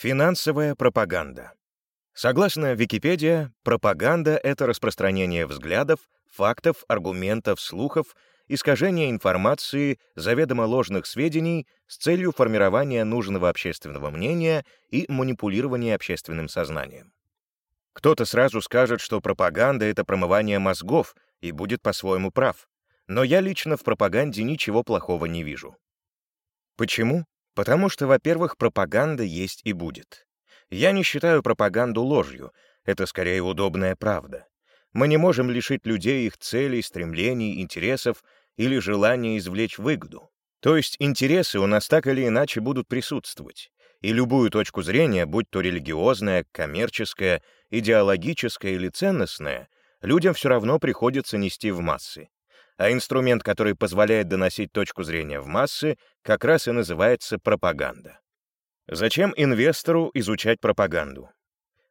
Финансовая пропаганда. Согласно Википедия, пропаганда — это распространение взглядов, фактов, аргументов, слухов, искажение информации, заведомо ложных сведений с целью формирования нужного общественного мнения и манипулирования общественным сознанием. Кто-то сразу скажет, что пропаганда — это промывание мозгов, и будет по-своему прав. Но я лично в пропаганде ничего плохого не вижу. Почему? Потому что, во-первых, пропаганда есть и будет. Я не считаю пропаганду ложью, это скорее удобная правда. Мы не можем лишить людей их целей, стремлений, интересов или желания извлечь выгоду. То есть интересы у нас так или иначе будут присутствовать, и любую точку зрения, будь то религиозная, коммерческая, идеологическая или ценностная, людям все равно приходится нести в массы. А инструмент, который позволяет доносить точку зрения в массы, как раз и называется пропаганда. Зачем инвестору изучать пропаганду?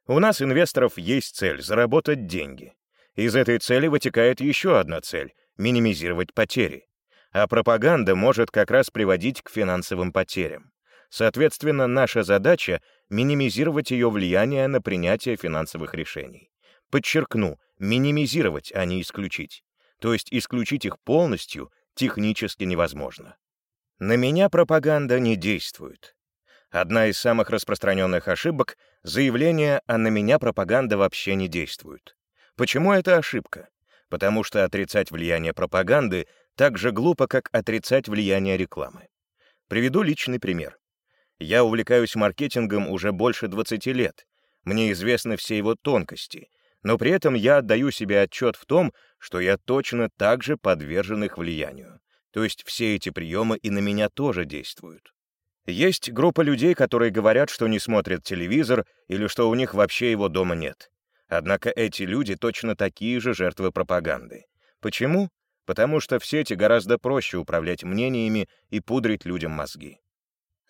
У нас, инвесторов, есть цель — заработать деньги. Из этой цели вытекает еще одна цель — минимизировать потери. А пропаганда может как раз приводить к финансовым потерям. Соответственно, наша задача — минимизировать ее влияние на принятие финансовых решений. Подчеркну, минимизировать, а не исключить. То есть исключить их полностью технически невозможно. На меня пропаганда не действует. Одна из самых распространенных ошибок — заявление «а на меня пропаганда вообще не действует». Почему это ошибка? Потому что отрицать влияние пропаганды так же глупо, как отрицать влияние рекламы. Приведу личный пример. Я увлекаюсь маркетингом уже больше 20 лет. Мне известны все его тонкости, но при этом я отдаю себе отчет в том, что я точно так же подвержен их влиянию. То есть все эти приемы и на меня тоже действуют. Есть группа людей, которые говорят, что не смотрят телевизор или что у них вообще его дома нет. Однако эти люди точно такие же жертвы пропаганды. Почему? Потому что в сети гораздо проще управлять мнениями и пудрить людям мозги.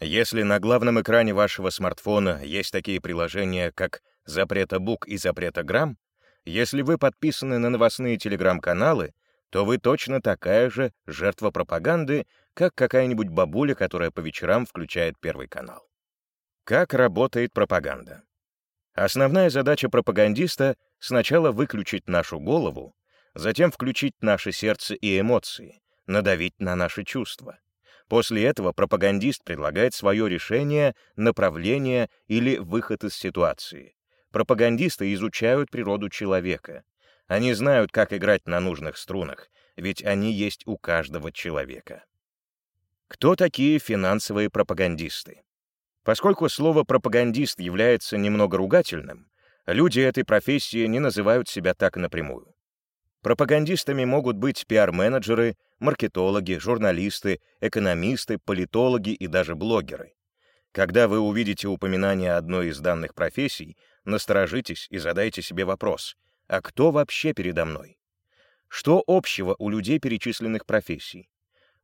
Если на главном экране вашего смартфона есть такие приложения, как «Запрета-бук» и «Запрета-грамм», если вы подписаны на новостные телеграм-каналы, то вы точно такая же жертва пропаганды, как какая-нибудь бабуля, которая по вечерам включает Первый канал. Как работает пропаганда? Основная задача пропагандиста — сначала выключить нашу голову, затем включить наше сердце и эмоции, надавить на наши чувства. После этого пропагандист предлагает свое решение, направление или выход из ситуации. Пропагандисты изучают природу человека. Они знают, как играть на нужных струнах, ведь они есть у каждого человека. Кто такие финансовые пропагандисты? Поскольку слово «пропагандист» является немного ругательным, люди этой профессии не называют себя так напрямую. Пропагандистами могут быть пиар-менеджеры, маркетологи, журналисты, экономисты, политологи и даже блогеры. Когда вы увидите упоминание одной из данных профессий, насторожитесь и задайте себе вопрос, а кто вообще передо мной? Что общего у людей перечисленных профессий?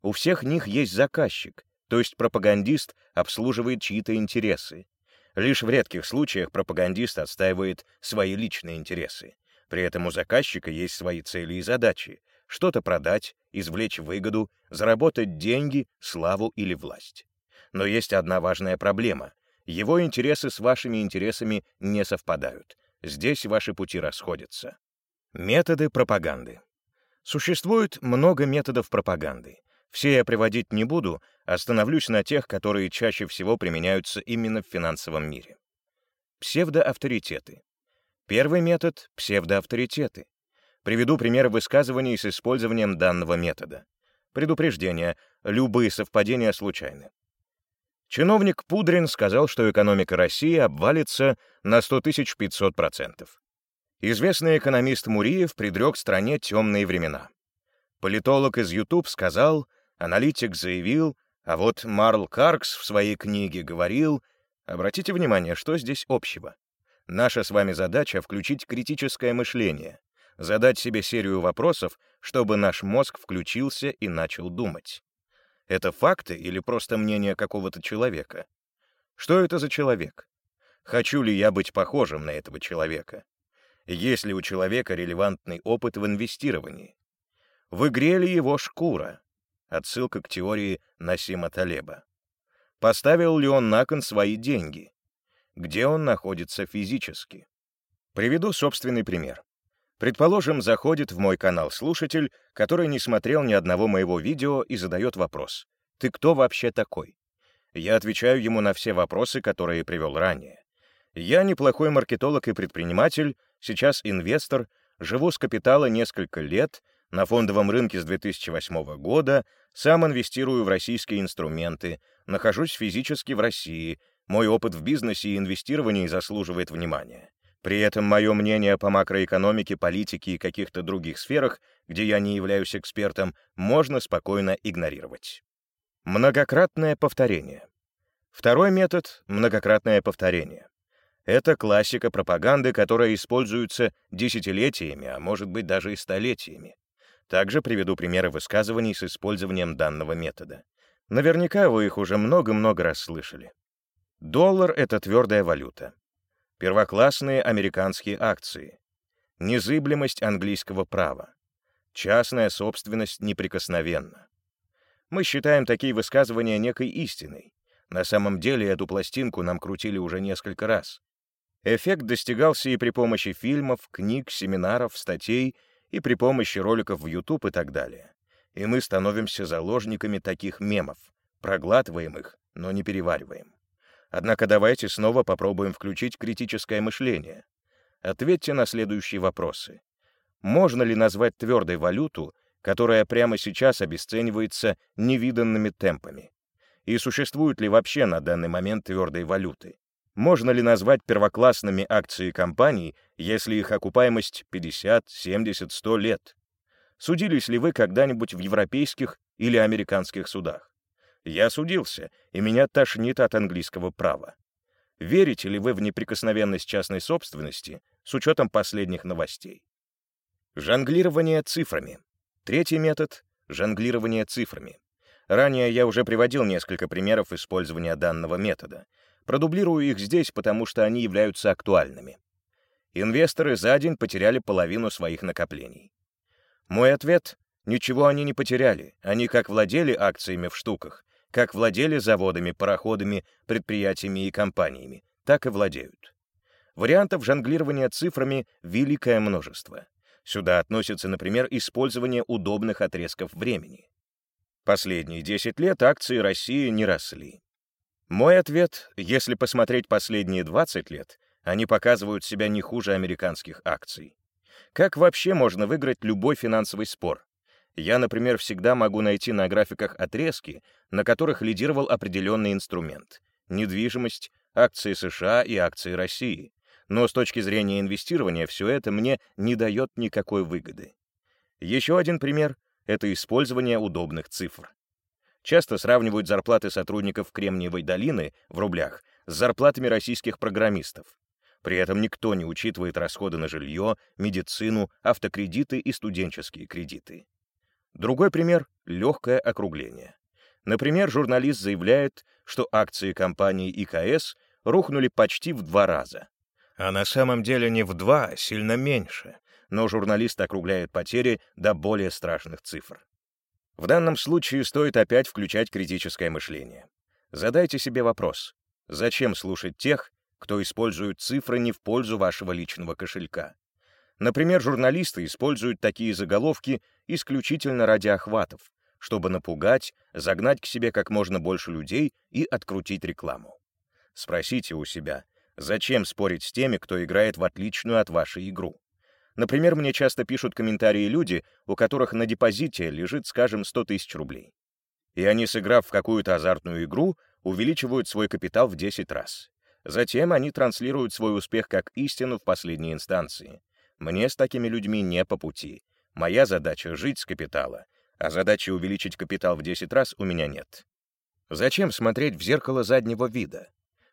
У всех них есть заказчик, то есть пропагандист обслуживает чьи-то интересы. Лишь в редких случаях пропагандист отстаивает свои личные интересы. При этом у заказчика есть свои цели и задачи — что-то продать, извлечь выгоду, заработать деньги, славу или власть. Но есть одна важная проблема. Его интересы с вашими интересами не совпадают. Здесь ваши пути расходятся. Методы пропаганды. Существует много методов пропаганды. Все я приводить не буду, остановлюсь на тех, которые чаще всего применяются именно в финансовом мире. Псевдоавторитеты. Первый метод — псевдоавторитеты. Приведу пример высказываний с использованием данного метода. Предупреждение. Любые совпадения случайны. Чиновник Пудрин сказал, что экономика России обвалится на 100 500%. Известный экономист Муриев предрек стране темные времена. Политолог из YouTube сказал, аналитик заявил, а вот Марл Каркс в своей книге говорил, обратите внимание, что здесь общего. Наша с вами задача — включить критическое мышление, задать себе серию вопросов, чтобы наш мозг включился и начал думать. Это факты или просто мнение какого-то человека? Что это за человек? Хочу ли я быть похожим на этого человека? Есть ли у человека релевантный опыт в инвестировании? В игре ли его шкура? Отсылка к теории Насима Талеба. Поставил ли он на кон свои деньги? где он находится физически. Приведу собственный пример. Предположим, заходит в мой канал слушатель, который не смотрел ни одного моего видео и задает вопрос. «Ты кто вообще такой?» Я отвечаю ему на все вопросы, которые привел ранее. Я неплохой маркетолог и предприниматель, сейчас инвестор, живу с капитала несколько лет, на фондовом рынке с 2008 года, сам инвестирую в российские инструменты, нахожусь физически в России, мой опыт в бизнесе и инвестировании заслуживает внимания. При этом мое мнение по макроэкономике, политике и каких-то других сферах, где я не являюсь экспертом, можно спокойно игнорировать. Многократное повторение. Второй метод — многократное повторение. Это классика пропаганды, которая используется десятилетиями, а может быть даже и столетиями. Также приведу примеры высказываний с использованием данного метода. Наверняка вы их уже много-много раз слышали. Доллар — это твердая валюта первоклассные американские акции, незыблемость английского права, частная собственность неприкосновенна. Мы считаем такие высказывания некой истиной. На самом деле эту пластинку нам крутили уже несколько раз. Эффект достигался и при помощи фильмов, книг, семинаров, статей, и при помощи роликов в YouTube и так далее. И мы становимся заложниками таких мемов, проглатываем их, но не перевариваем. Однако давайте снова попробуем включить критическое мышление. Ответьте на следующие вопросы. Можно ли назвать твердой валюту, которая прямо сейчас обесценивается невиданными темпами? И существуют ли вообще на данный момент твердые валюты? Можно ли назвать первоклассными акции компаний, если их окупаемость 50, 70, 100 лет? Судились ли вы когда-нибудь в европейских или американских судах? Я судился, и меня тошнит от английского права. Верите ли вы в неприкосновенность частной собственности с учетом последних новостей? Жонглирование цифрами. Третий метод — жонглирование цифрами. Ранее я уже приводил несколько примеров использования данного метода. Продублирую их здесь, потому что они являются актуальными. Инвесторы за день потеряли половину своих накоплений. Мой ответ — ничего они не потеряли, они как владели акциями в штуках, как владели заводами, пароходами, предприятиями и компаниями, так и владеют. Вариантов жонглирования цифрами великое множество. Сюда относится, например, использование удобных отрезков времени. Последние 10 лет акции России не росли. Мой ответ, если посмотреть последние 20 лет, они показывают себя не хуже американских акций. Как вообще можно выиграть любой финансовый спор? Я, например, всегда могу найти на графиках отрезки, на которых лидировал определенный инструмент — недвижимость, акции США и акции России. Но с точки зрения инвестирования все это мне не дает никакой выгоды. Еще один пример — это использование удобных цифр. Часто сравнивают зарплаты сотрудников Кремниевой долины в рублях с зарплатами российских программистов. При этом никто не учитывает расходы на жилье, медицину, автокредиты и студенческие кредиты. Другой пример — легкое округление. Например, журналист заявляет, что акции компании ИКС рухнули почти в два раза. А на самом деле не в два, а сильно меньше, но журналист округляет потери до более страшных цифр. В данном случае стоит опять включать критическое мышление. Задайте себе вопрос, зачем слушать тех, кто использует цифры не в пользу вашего личного кошелька? Например, журналисты используют такие заголовки исключительно ради охватов, чтобы напугать, загнать к себе как можно больше людей и открутить рекламу. Спросите у себя, зачем спорить с теми, кто играет в отличную от вашей игру? Например, мне часто пишут комментарии люди, у которых на депозите лежит, скажем, 100 тысяч рублей. И они, сыграв в какую-то азартную игру, увеличивают свой капитал в 10 раз. Затем они транслируют свой успех как истину в последней инстанции. Мне с такими людьми не по пути. Моя задача — жить с капитала, а задачи увеличить капитал в 10 раз у меня нет. Зачем смотреть в зеркало заднего вида?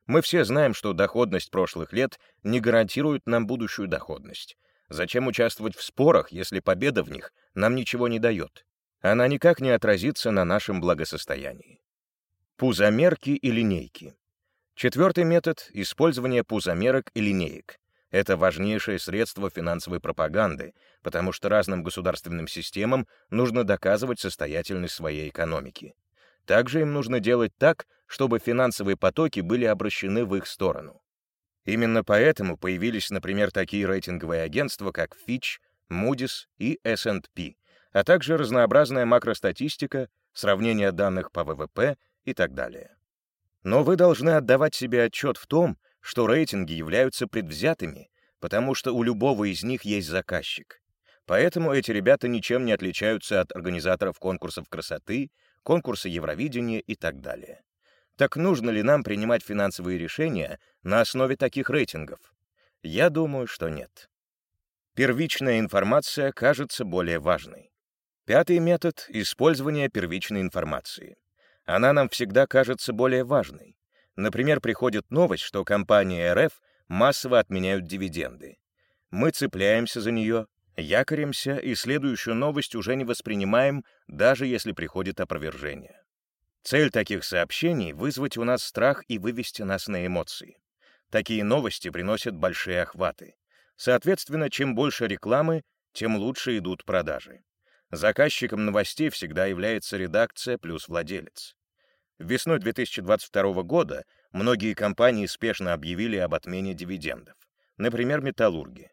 Мы все знаем, что доходность прошлых лет не гарантирует нам будущую доходность. Зачем участвовать в спорах, если победа в них нам ничего не дает? Она никак не отразится на нашем благосостоянии. Пузомерки и линейки. Четвертый метод — использование пузомерок и линеек. Это важнейшее средство финансовой пропаганды, потому что разным государственным системам нужно доказывать состоятельность своей экономики. Также им нужно делать так, чтобы финансовые потоки были обращены в их сторону. Именно поэтому появились, например, такие рейтинговые агентства, как Fitch, Moody's и S&P, а также разнообразная макростатистика, сравнение данных по ВВП и так далее. Но вы должны отдавать себе отчет в том, что рейтинги являются предвзятыми, потому что у любого из них есть заказчик. Поэтому эти ребята ничем не отличаются от организаторов конкурсов красоты, конкурса Евровидения и так далее. Так нужно ли нам принимать финансовые решения на основе таких рейтингов? Я думаю, что нет. Первичная информация кажется более важной. Пятый метод — использование первичной информации. Она нам всегда кажется более важной. Например, приходит новость, что компания РФ массово отменяют дивиденды. Мы цепляемся за нее, якоримся и следующую новость уже не воспринимаем, даже если приходит опровержение. Цель таких сообщений — вызвать у нас страх и вывести нас на эмоции. Такие новости приносят большие охваты. Соответственно, чем больше рекламы, тем лучше идут продажи. Заказчиком новостей всегда является редакция плюс владелец. Весной 2022 года многие компании спешно объявили об отмене дивидендов. Например, металлурги.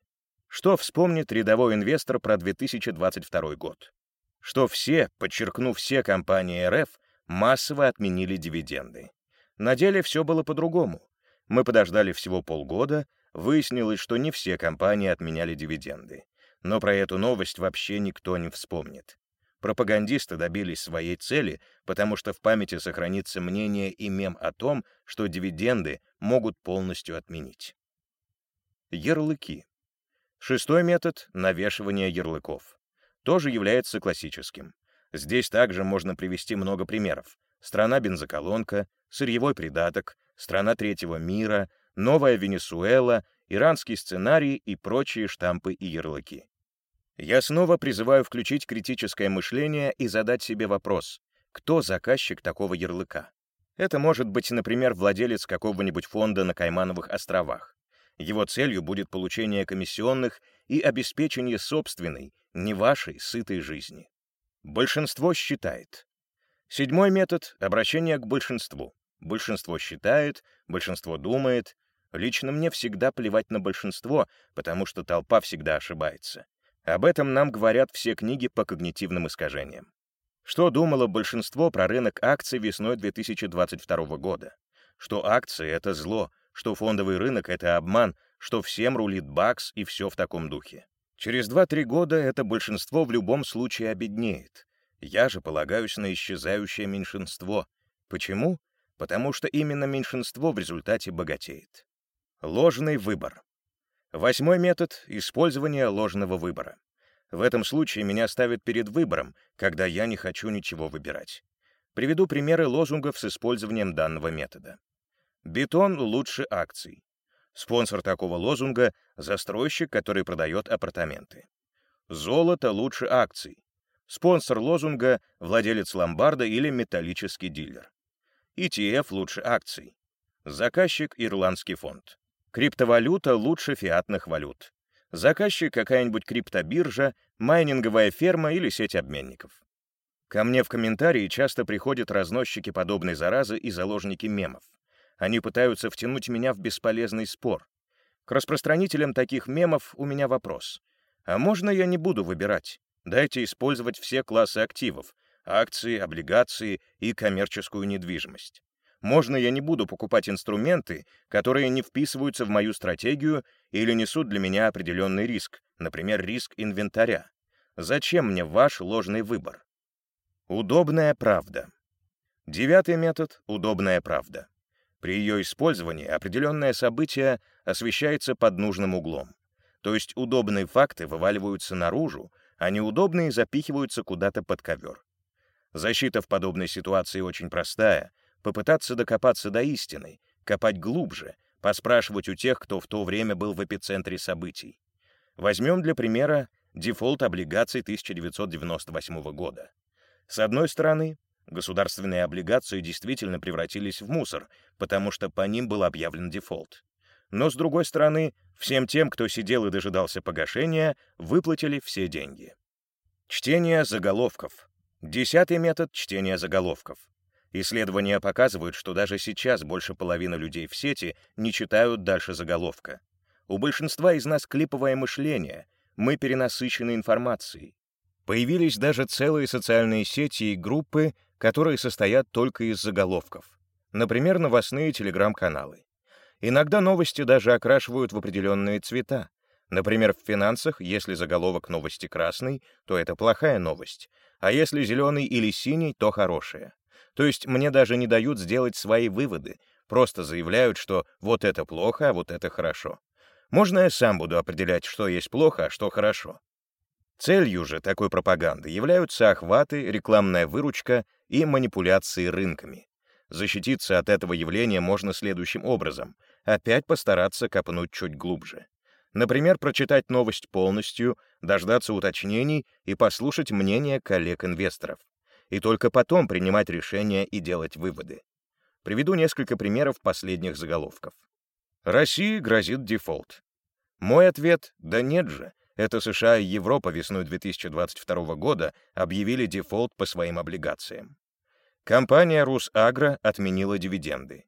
Что вспомнит рядовой инвестор про 2022 год? Что все, подчеркну все компании РФ, массово отменили дивиденды. На деле все было по-другому. Мы подождали всего полгода, выяснилось, что не все компании отменяли дивиденды. Но про эту новость вообще никто не вспомнит. Пропагандисты добились своей цели, потому что в памяти сохранится мнение и мем о том, что дивиденды могут полностью отменить. Ярлыки. Шестой метод — навешивание ярлыков. Тоже является классическим. Здесь также можно привести много примеров. Страна-бензоколонка, сырьевой придаток, страна третьего мира, новая Венесуэла, иранский сценарий и прочие штампы и ярлыки. Я снова призываю включить критическое мышление и задать себе вопрос, кто заказчик такого ярлыка? Это может быть, например, владелец какого-нибудь фонда на Каймановых островах. Его целью будет получение комиссионных и обеспечение собственной, не вашей, сытой жизни. Большинство считает. Седьмой метод — обращение к большинству. Большинство считает, большинство думает. Лично мне всегда плевать на большинство, потому что толпа всегда ошибается. Об этом нам говорят все книги по когнитивным искажениям. Что думало большинство про рынок акций весной 2022 года? Что акции — это зло, что фондовый рынок — это обман, что всем рулит бакс и все в таком духе. Через 2-3 года это большинство в любом случае обеднеет. Я же полагаюсь на исчезающее меньшинство. Почему? Потому что именно меньшинство в результате богатеет. Ложный выбор. Восьмой метод — использование ложного выбора. В этом случае меня ставят перед выбором, когда я не хочу ничего выбирать. Приведу примеры лозунгов с использованием данного метода. Бетон лучше акций. Спонсор такого лозунга — застройщик, который продает апартаменты. Золото лучше акций. Спонсор лозунга — владелец ломбарда или металлический дилер. ETF лучше акций. Заказчик — Ирландский фонд. Криптовалюта лучше фиатных валют. Заказчик — какая-нибудь криптобиржа, майнинговая ферма или сеть обменников. Ко мне в комментарии часто приходят разносчики подобной заразы и заложники мемов. Они пытаются втянуть меня в бесполезный спор. К распространителям таких мемов у меня вопрос. А можно я не буду выбирать? Дайте использовать все классы активов — акции, облигации и коммерческую недвижимость. Можно я не буду покупать инструменты, которые не вписываются в мою стратегию или несут для меня определенный риск, например, риск инвентаря. Зачем мне ваш ложный выбор? Удобная правда. Девятый метод — удобная правда. При ее использовании определенное событие освещается под нужным углом. То есть удобные факты вываливаются наружу, а неудобные запихиваются куда-то под ковер. Защита в подобной ситуации очень простая попытаться докопаться до истины, копать глубже, поспрашивать у тех, кто в то время был в эпицентре событий. Возьмем для примера дефолт облигаций 1998 года. С одной стороны, государственные облигации действительно превратились в мусор, потому что по ним был объявлен дефолт. Но с другой стороны, всем тем, кто сидел и дожидался погашения, выплатили все деньги. Чтение заголовков. Десятый метод чтения заголовков. Исследования показывают, что даже сейчас больше половины людей в сети не читают дальше заголовка. У большинства из нас клиповое мышление, мы перенасыщены информацией. Появились даже целые социальные сети и группы, которые состоят только из заголовков. Например, новостные телеграм-каналы. Иногда новости даже окрашивают в определенные цвета. Например, в финансах, если заголовок новости красный, то это плохая новость, а если зеленый или синий, то хорошая. То есть мне даже не дают сделать свои выводы, просто заявляют, что вот это плохо, а вот это хорошо. Можно я сам буду определять, что есть плохо, а что хорошо. Целью же такой пропаганды являются охваты, рекламная выручка и манипуляции рынками. Защититься от этого явления можно следующим образом. Опять постараться копнуть чуть глубже. Например, прочитать новость полностью, дождаться уточнений и послушать мнение коллег-инвесторов. И только потом принимать решения и делать выводы. Приведу несколько примеров последних заголовков. России грозит дефолт. Мой ответ — да нет же. Это США и Европа весной 2022 года объявили дефолт по своим облигациям. Компания «Русагро» отменила дивиденды.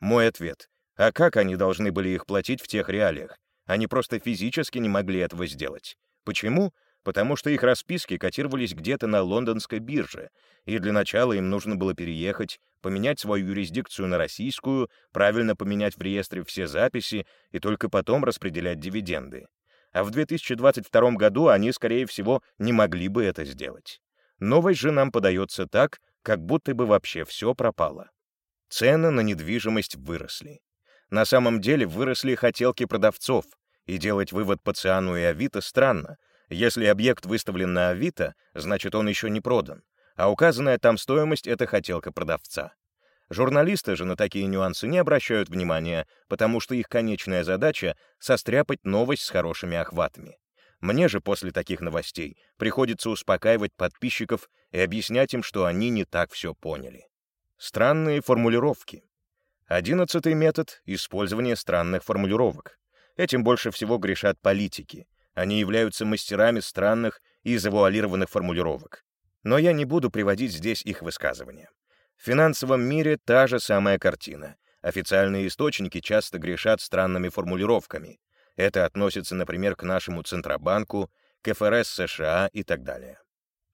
Мой ответ — а как они должны были их платить в тех реалиях? Они просто физически не могли этого сделать. Почему? Потому что их расписки котировались где-то на лондонской бирже, и для начала им нужно было переехать, поменять свою юрисдикцию на российскую, правильно поменять в реестре все записи и только потом распределять дивиденды. А в 2022 году они, скорее всего, не могли бы это сделать. Новость же нам подается так, как будто бы вообще все пропало. Цены на недвижимость выросли. На самом деле выросли хотелки продавцов, и делать вывод по Циану и Авито странно, если объект выставлен на Авито, значит, он еще не продан, а указанная там стоимость — это хотелка продавца. Журналисты же на такие нюансы не обращают внимания, потому что их конечная задача — состряпать новость с хорошими охватами. Мне же после таких новостей приходится успокаивать подписчиков и объяснять им, что они не так все поняли. Странные формулировки. Одиннадцатый метод — использование странных формулировок. Этим больше всего грешат политики. Они являются мастерами странных и завуалированных формулировок. Но я не буду приводить здесь их высказывания. В финансовом мире та же самая картина. Официальные источники часто грешат странными формулировками. Это относится, например, к нашему Центробанку, к ФРС США и так далее.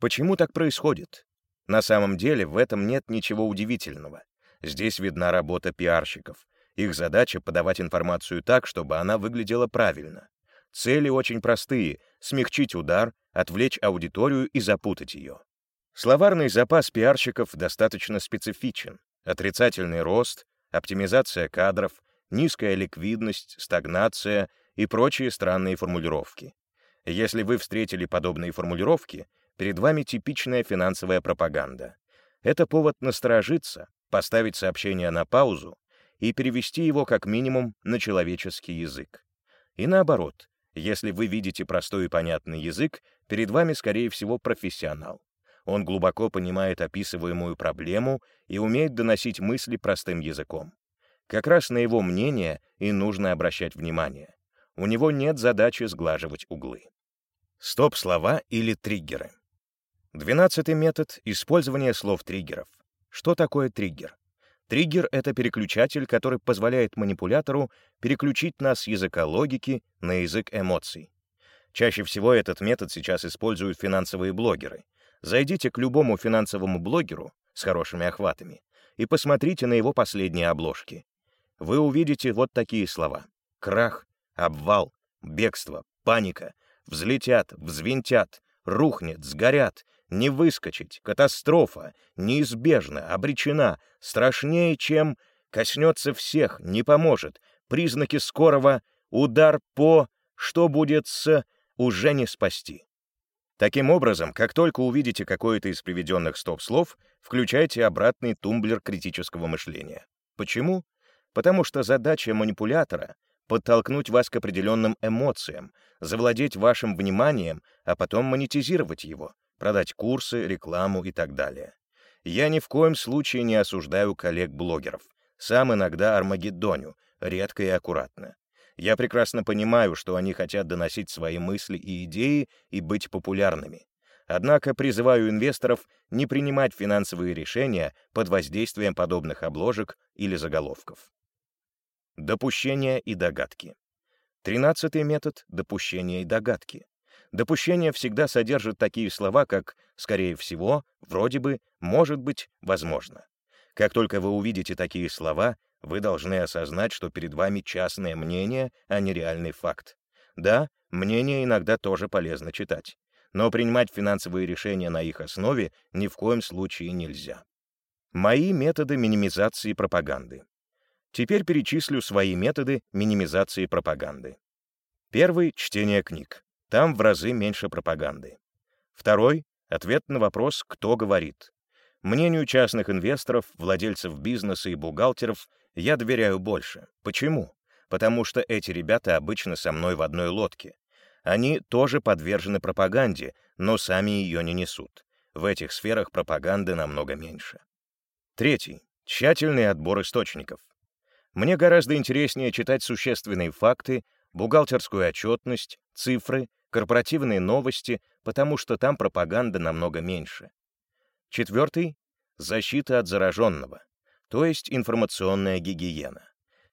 Почему так происходит? На самом деле в этом нет ничего удивительного. Здесь видна работа пиарщиков. Их задача — подавать информацию так, чтобы она выглядела правильно. Цели очень простые — смягчить удар, отвлечь аудиторию и запутать ее. Словарный запас пиарщиков достаточно специфичен. Отрицательный рост, оптимизация кадров, низкая ликвидность, стагнация и прочие странные формулировки. Если вы встретили подобные формулировки, перед вами типичная финансовая пропаганда. Это повод насторожиться, поставить сообщение на паузу и перевести его как минимум на человеческий язык. И наоборот, если вы видите простой и понятный язык, перед вами, скорее всего, профессионал. Он глубоко понимает описываемую проблему и умеет доносить мысли простым языком. Как раз на его мнение и нужно обращать внимание. У него нет задачи сглаживать углы. Стоп-слова или триггеры. Двенадцатый метод — использование слов-триггеров. Что такое триггер? Триггер — это переключатель, который позволяет манипулятору переключить нас с языка логики на язык эмоций. Чаще всего этот метод сейчас используют финансовые блогеры. Зайдите к любому финансовому блогеру с хорошими охватами и посмотрите на его последние обложки. Вы увидите вот такие слова. Крах, обвал, бегство, паника, взлетят, взвинтят, рухнет, сгорят, не выскочить, катастрофа, неизбежна, обречена, страшнее, чем коснется всех, не поможет, признаки скорого, удар по, что будет с, уже не спасти. Таким образом, как только увидите какое-то из приведенных стоп-слов, включайте обратный тумблер критического мышления. Почему? Потому что задача манипулятора — подтолкнуть вас к определенным эмоциям, завладеть вашим вниманием, а потом монетизировать его, продать курсы, рекламу и так далее. Я ни в коем случае не осуждаю коллег-блогеров. Сам иногда армагеддоню, редко и аккуратно. Я прекрасно понимаю, что они хотят доносить свои мысли и идеи и быть популярными. Однако призываю инвесторов не принимать финансовые решения под воздействием подобных обложек или заголовков. Допущения и догадки. Тринадцатый метод — допущения и догадки. Допущение всегда содержит такие слова, как «скорее всего», «вроде бы», «может быть», «возможно». Как только вы увидите такие слова, вы должны осознать, что перед вами частное мнение, а не реальный факт. Да, мнение иногда тоже полезно читать, но принимать финансовые решения на их основе ни в коем случае нельзя. Мои методы минимизации пропаганды. Теперь перечислю свои методы минимизации пропаганды. Первый — чтение книг. Там в разы меньше пропаганды. Второй — ответ на вопрос «кто говорит?». Мнению частных инвесторов, владельцев бизнеса и бухгалтеров я доверяю больше. Почему? Потому что эти ребята обычно со мной в одной лодке. Они тоже подвержены пропаганде, но сами ее не несут. В этих сферах пропаганды намного меньше. Третий. Тщательный отбор источников. Мне гораздо интереснее читать существенные факты, бухгалтерскую отчетность, цифры, корпоративные новости, потому что там пропаганда намного меньше. Четвертый — защита от зараженного, то есть информационная гигиена.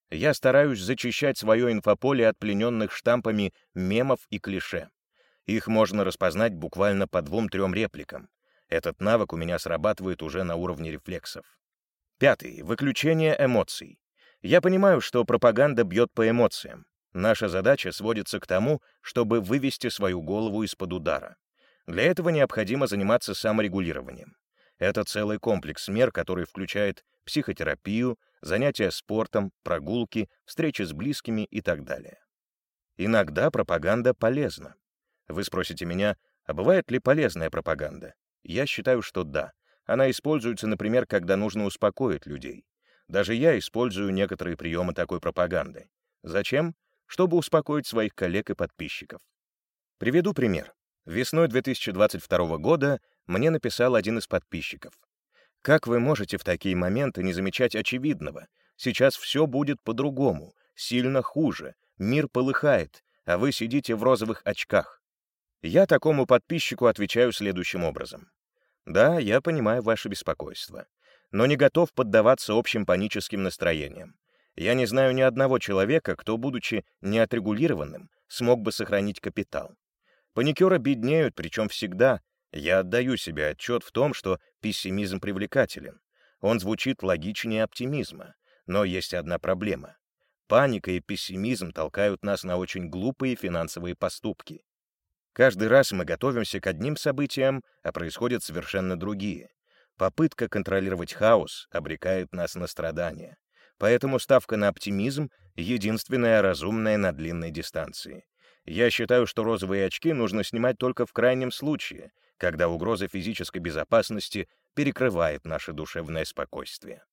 Я стараюсь зачищать свое инфополе от плененных штампами мемов и клише. Их можно распознать буквально по двум-трем репликам. Этот навык у меня срабатывает уже на уровне рефлексов. Пятый — выключение эмоций. Я понимаю, что пропаганда бьет по эмоциям. Наша задача сводится к тому, чтобы вывести свою голову из-под удара. Для этого необходимо заниматься саморегулированием. Это целый комплекс мер, который включает психотерапию, занятия спортом, прогулки, встречи с близкими и так далее. Иногда пропаганда полезна. Вы спросите меня, а бывает ли полезная пропаганда? Я считаю, что да. Она используется, например, когда нужно успокоить людей. Даже я использую некоторые приемы такой пропаганды. Зачем? Чтобы успокоить своих коллег и подписчиков. Приведу пример. Весной 2022 года мне написал один из подписчиков. «Как вы можете в такие моменты не замечать очевидного? Сейчас все будет по-другому, сильно хуже, мир полыхает, а вы сидите в розовых очках». Я такому подписчику отвечаю следующим образом. «Да, я понимаю ваше беспокойство, но не готов поддаваться общим паническим настроениям. Я не знаю ни одного человека, кто, будучи неотрегулированным, смог бы сохранить капитал. Паникеры беднеют, причем всегда. Я отдаю себе отчет в том, что пессимизм привлекателен. Он звучит логичнее оптимизма. Но есть одна проблема. Паника и пессимизм толкают нас на очень глупые финансовые поступки. Каждый раз мы готовимся к одним событиям, а происходят совершенно другие. Попытка контролировать хаос обрекает нас на страдания. Поэтому ставка на оптимизм — единственная разумная на длинной дистанции. Я считаю, что розовые очки нужно снимать только в крайнем случае, когда угроза физической безопасности перекрывает наше душевное спокойствие.